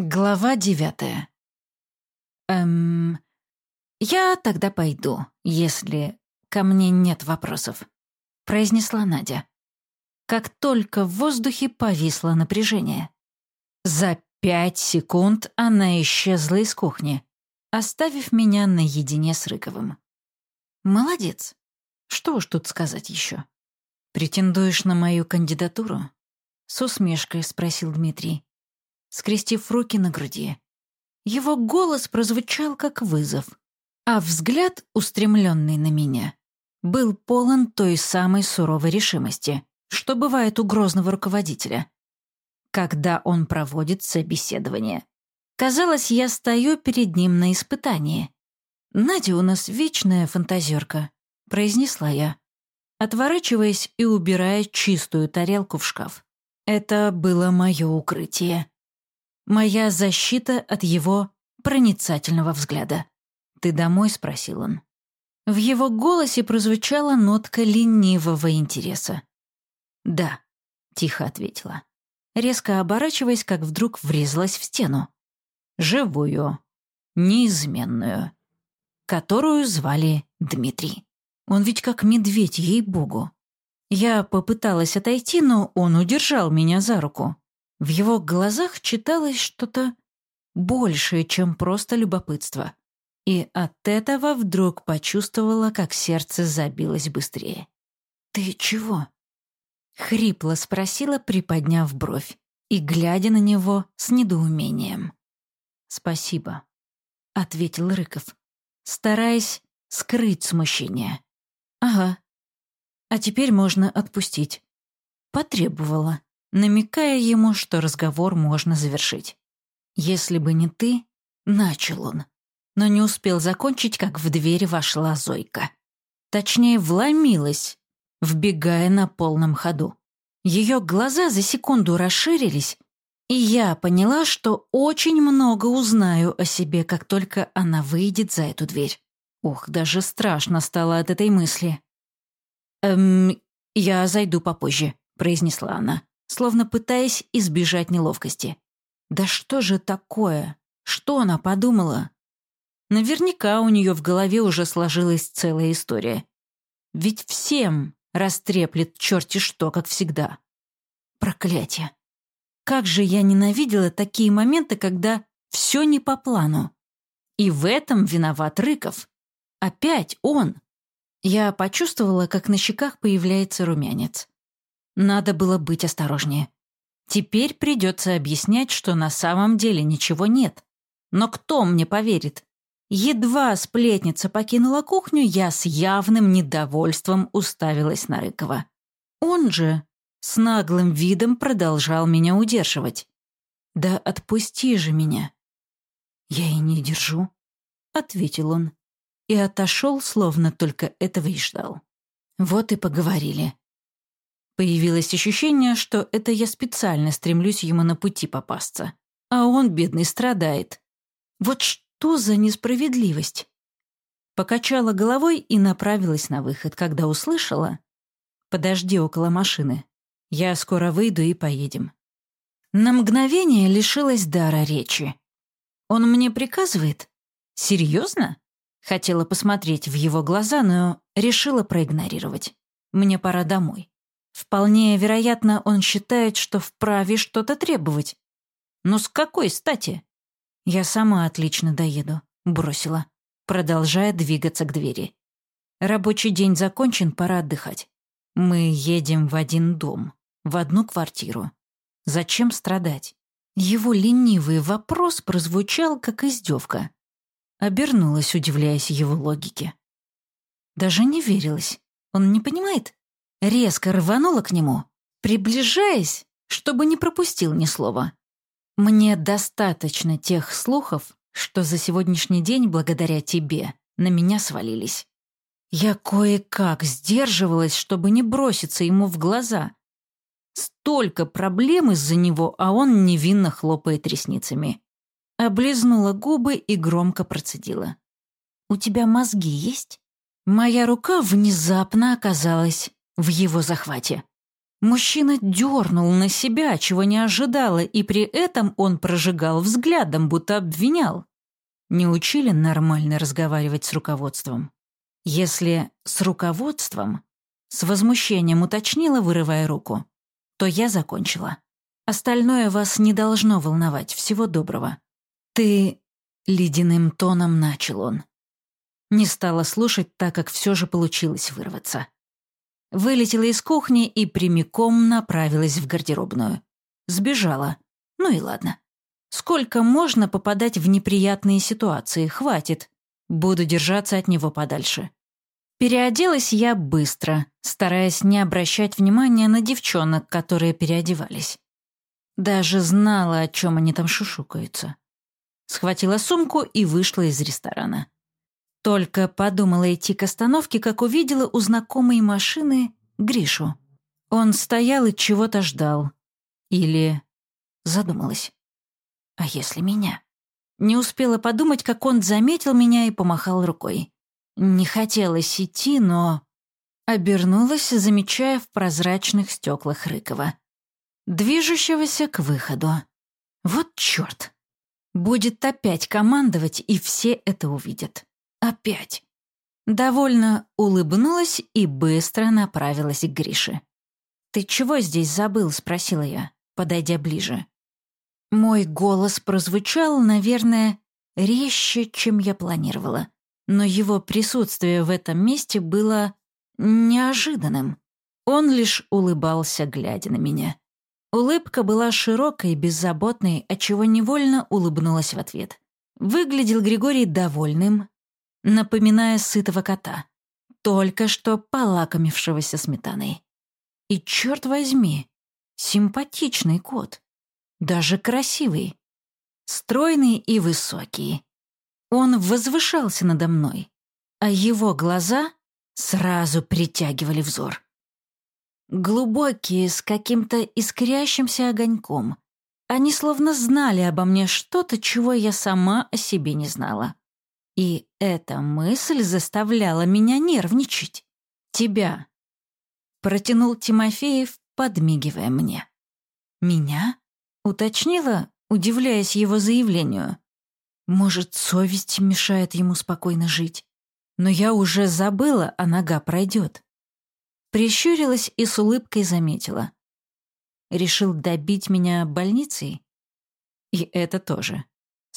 Глава девятая. Эм, я тогда пойду, если ко мне нет вопросов, произнесла Надя. Как только в воздухе повисло напряжение. За пять секунд она исчезла из кухни, оставив меня наедине с Рыковым. Молодец. Что уж тут сказать еще. Претендуешь на мою кандидатуру? С усмешкой спросил Дмитрий скрестив руки на груди. Его голос прозвучал как вызов, а взгляд, устремленный на меня, был полон той самой суровой решимости, что бывает у грозного руководителя, когда он проводит собеседование. Казалось, я стою перед ним на испытании. «Надя у нас вечная фантазерка», — произнесла я, отворачиваясь и убирая чистую тарелку в шкаф. Это было мое укрытие. Моя защита от его проницательного взгляда. «Ты домой?» — спросил он. В его голосе прозвучала нотка ленивого интереса. «Да», — тихо ответила, резко оборачиваясь, как вдруг врезалась в стену. Живую, неизменную, которую звали Дмитрий. Он ведь как медведь, ей-богу. Я попыталась отойти, но он удержал меня за руку. В его глазах читалось что-то большее, чем просто любопытство. И от этого вдруг почувствовала, как сердце забилось быстрее. «Ты чего?» — хрипло спросила, приподняв бровь и глядя на него с недоумением. «Спасибо», — ответил Рыков, стараясь скрыть смущение. «Ага. А теперь можно отпустить». Потребовала намекая ему, что разговор можно завершить. «Если бы не ты», — начал он, но не успел закончить, как в дверь вошла Зойка. Точнее, вломилась, вбегая на полном ходу. Ее глаза за секунду расширились, и я поняла, что очень много узнаю о себе, как только она выйдет за эту дверь. Ох, даже страшно стало от этой мысли. «Эм, я зайду попозже», — произнесла она словно пытаясь избежать неловкости. Да что же такое? Что она подумала? Наверняка у нее в голове уже сложилась целая история. Ведь всем растреплет черти что, как всегда. Проклятие. Как же я ненавидела такие моменты, когда все не по плану. И в этом виноват Рыков. Опять он. Я почувствовала, как на щеках появляется румянец. Надо было быть осторожнее. Теперь придется объяснять, что на самом деле ничего нет. Но кто мне поверит? Едва сплетница покинула кухню, я с явным недовольством уставилась на Рыкова. Он же с наглым видом продолжал меня удерживать. «Да отпусти же меня!» «Я и не держу», — ответил он. И отошел, словно только этого и ждал. Вот и поговорили. Появилось ощущение, что это я специально стремлюсь ему на пути попасться. А он, бедный, страдает. Вот что за несправедливость? Покачала головой и направилась на выход, когда услышала «Подожди около машины. Я скоро выйду и поедем». На мгновение лишилась дара речи. «Он мне приказывает? Серьезно?» Хотела посмотреть в его глаза, но решила проигнорировать. «Мне пора домой». Вполне вероятно, он считает, что вправе что-то требовать. Но с какой стати? Я сама отлично доеду, бросила, продолжая двигаться к двери. Рабочий день закончен, пора отдыхать. Мы едем в один дом, в одну квартиру. Зачем страдать? Его ленивый вопрос прозвучал, как издевка. Обернулась, удивляясь его логике. Даже не верилась. Он не понимает? Резко рванула к нему, приближаясь, чтобы не пропустил ни слова. «Мне достаточно тех слухов, что за сегодняшний день, благодаря тебе, на меня свалились. Я кое-как сдерживалась, чтобы не броситься ему в глаза. Столько проблем из-за него, а он невинно хлопает ресницами. Облизнула губы и громко процедила. «У тебя мозги есть?» Моя рука внезапно оказалась в его захвате. Мужчина дернул на себя, чего не ожидала, и при этом он прожигал взглядом, будто обвинял. Не учили нормально разговаривать с руководством. Если с руководством, с возмущением уточнила, вырывая руку, то я закончила. Остальное вас не должно волновать. Всего доброго. Ты... Ледяным тоном начал он. Не стала слушать, так как все же получилось вырваться. Вылетела из кухни и прямиком направилась в гардеробную. Сбежала. Ну и ладно. Сколько можно попадать в неприятные ситуации? Хватит. Буду держаться от него подальше. Переоделась я быстро, стараясь не обращать внимания на девчонок, которые переодевались. Даже знала, о чем они там шушукаются. Схватила сумку и вышла из ресторана. Только подумала идти к остановке, как увидела у знакомой машины Гришу. Он стоял и чего-то ждал. Или задумалась. А если меня? Не успела подумать, как он заметил меня и помахал рукой. Не хотелось идти, но... Обернулась, замечая в прозрачных стеклах Рыкова. Движущегося к выходу. Вот черт. Будет опять командовать, и все это увидят. Опять. Довольно улыбнулась и быстро направилась к Грише. «Ты чего здесь забыл?» — спросила я, подойдя ближе. Мой голос прозвучал, наверное, резче, чем я планировала, но его присутствие в этом месте было неожиданным. Он лишь улыбался, глядя на меня. Улыбка была широкой, беззаботной, отчего невольно улыбнулась в ответ. Выглядел Григорий довольным, напоминая сытого кота, только что полакомившегося сметаной. И черт возьми, симпатичный кот, даже красивый, стройный и высокий. Он возвышался надо мной, а его глаза сразу притягивали взор. Глубокие, с каким-то искрящимся огоньком. Они словно знали обо мне что-то, чего я сама о себе не знала. И эта мысль заставляла меня нервничать. «Тебя», — протянул Тимофеев, подмигивая мне. «Меня?» — уточнила, удивляясь его заявлению. «Может, совесть мешает ему спокойно жить? Но я уже забыла, а нога пройдет». Прищурилась и с улыбкой заметила. Решил добить меня больницей? И это тоже.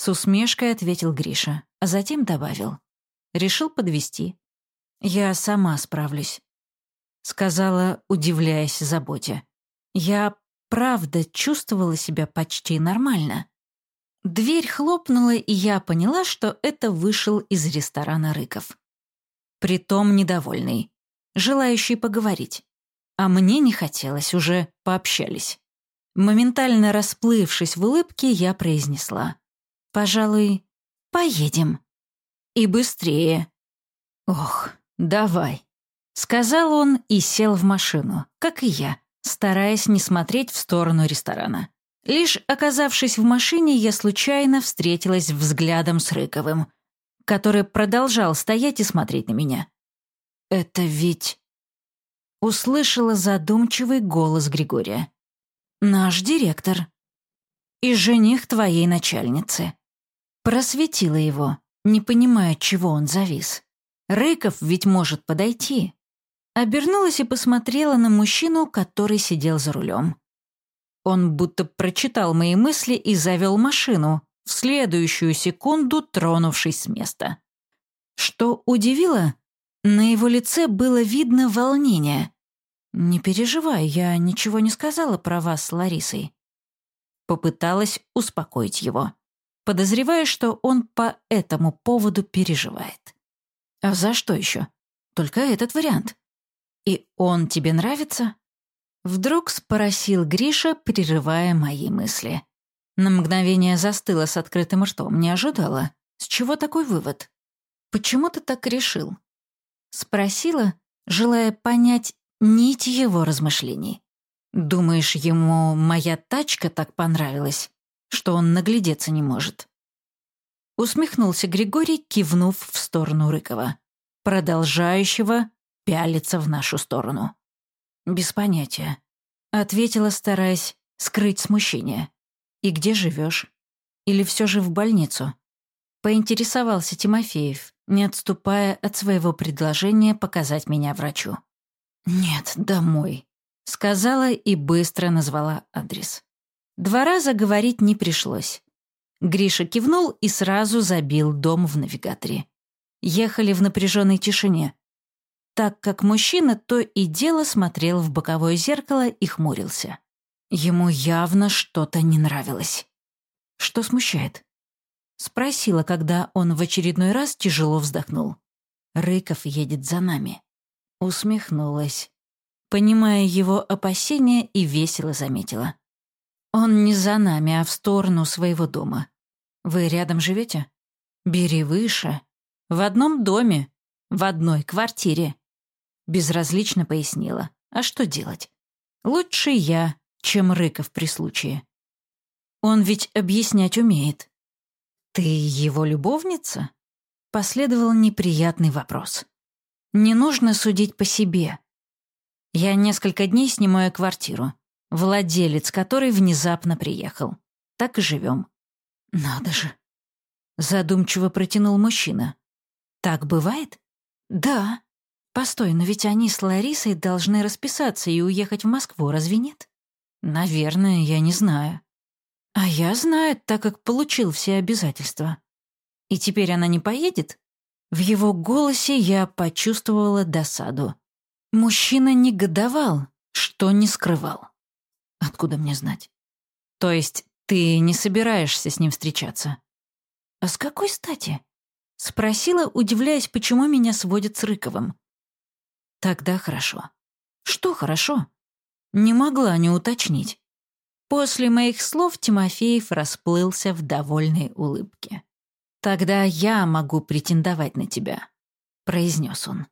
С усмешкой ответил Гриша, а затем добавил. Решил подвести. Я сама справлюсь. Сказала, удивляясь заботе. Я правда чувствовала себя почти нормально. Дверь хлопнула, и я поняла, что это вышел из ресторана Рыков. Притом недовольный, желающий поговорить. А мне не хотелось, уже пообщались. Моментально расплывшись в улыбке, я произнесла. Пожалуй, поедем. И быстрее. Ох, давай. Сказал он и сел в машину, как и я, стараясь не смотреть в сторону ресторана. Лишь оказавшись в машине, я случайно встретилась взглядом с Рыковым, который продолжал стоять и смотреть на меня. «Это ведь...» Услышала задумчивый голос Григория. «Наш директор. И жених твоей начальницы». Просветила его, не понимая, чего он завис. Рыков ведь может подойти. Обернулась и посмотрела на мужчину, который сидел за рулем. Он будто прочитал мои мысли и завел машину, в следующую секунду тронувшись с места. Что удивило, на его лице было видно волнение. «Не переживай, я ничего не сказала про вас с Ларисой». Попыталась успокоить его подозревая, что он по этому поводу переживает. А за что еще? Только этот вариант. И он тебе нравится? Вдруг спросил Гриша, прерывая мои мысли. На мгновение застыла с открытым ртом, не ожидала. С чего такой вывод? Почему ты так решил? Спросила, желая понять нить его размышлений. Думаешь, ему моя тачка так понравилась? Что он наглядеться не может. Усмехнулся Григорий, кивнув в сторону Рыкова, продолжающего пялиться в нашу сторону. Без понятия. Ответила, стараясь скрыть смущение. «И где живешь? Или все же в больницу?» Поинтересовался Тимофеев, не отступая от своего предложения показать меня врачу. «Нет, домой», — сказала и быстро назвала адрес. Два раза говорить не пришлось. Гриша кивнул и сразу забил дом в навигаторе. Ехали в напряженной тишине, так как мужчина то и дело смотрел в боковое зеркало и хмурился. Ему явно что-то не нравилось. Что смущает? Спросила, когда он в очередной раз тяжело вздохнул. Рыков едет за нами. Усмехнулась, понимая его опасения и весело заметила. Он не за нами, а в сторону своего дома. Вы рядом живете? Бери выше. В одном доме, в одной квартире. Безразлично пояснила. А что делать? Лучше я, чем Рыков при случае. Он ведь объяснять умеет. «Ты его любовница?» Последовал неприятный вопрос. Не нужно судить по себе. Я несколько дней снимаю квартиру, владелец которой внезапно приехал. Так и живем. Надо же. Задумчиво протянул мужчина. Так бывает? Да. Постой, но ведь они с Ларисой должны расписаться и уехать в Москву, разве нет? Наверное, я не знаю. А я знаю, так как получил все обязательства. И теперь она не поедет? В его голосе я почувствовала досаду. Мужчина негодовал, что не скрывал. Откуда мне знать? То есть ты не собираешься с ним встречаться? А с какой стати? Спросила, удивляясь, почему меня сводят с Рыковым. Тогда хорошо. Что хорошо? Не могла не уточнить. После моих слов Тимофеев расплылся в довольной улыбке. «Тогда я могу претендовать на тебя», — произнес он.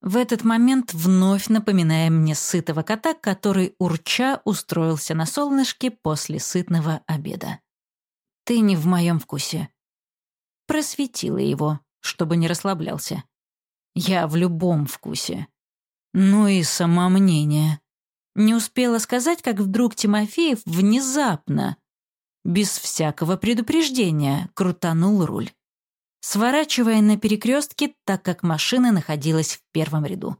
В этот момент вновь напоминая мне сытого кота, который урча устроился на солнышке после сытного обеда. «Ты не в моем вкусе». Просветила его, чтобы не расслаблялся. «Я в любом вкусе». Ну и самомнение. Не успела сказать, как вдруг Тимофеев внезапно, без всякого предупреждения, крутанул руль, сворачивая на перекрестке, так как машина находилась в первом ряду.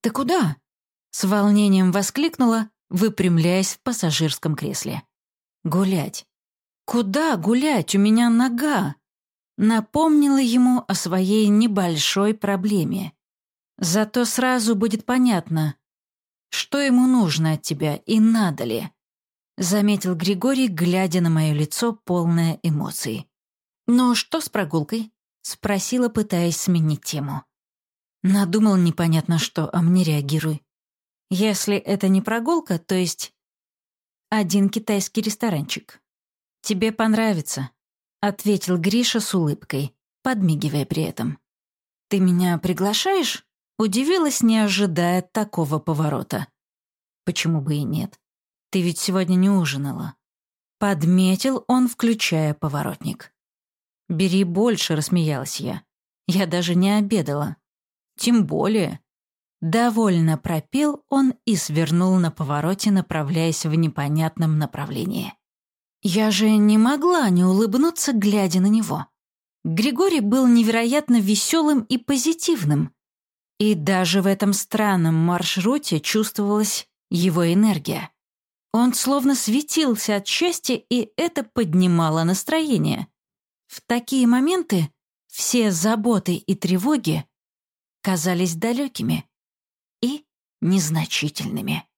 «Ты куда?» — с волнением воскликнула, выпрямляясь в пассажирском кресле. «Гулять». «Куда гулять? У меня нога!» Напомнила ему о своей небольшой проблеме. Зато сразу будет понятно, что ему нужно от тебя и надо ли?» Заметил Григорий, глядя на мое лицо, полное эмоций. «Ну, что с прогулкой?» Спросила, пытаясь сменить тему. Надумал непонятно что, а мне реагируй. Если это не прогулка, то есть один китайский ресторанчик. Тебе понравится, ответил Гриша с улыбкой, подмигивая при этом. Ты меня приглашаешь? Удивилась, не ожидая такого поворота. Почему бы и нет? Ты ведь сегодня не ужинала. Подметил он, включая поворотник. «Бери больше», — рассмеялась я. «Я даже не обедала. Тем более». Довольно пропел он и свернул на повороте, направляясь в непонятном направлении. Я же не могла не улыбнуться, глядя на него. Григорий был невероятно веселым и позитивным. И даже в этом странном маршруте чувствовалась его энергия. Он словно светился от счастья, и это поднимало настроение. В такие моменты все заботы и тревоги казались далекими и незначительными.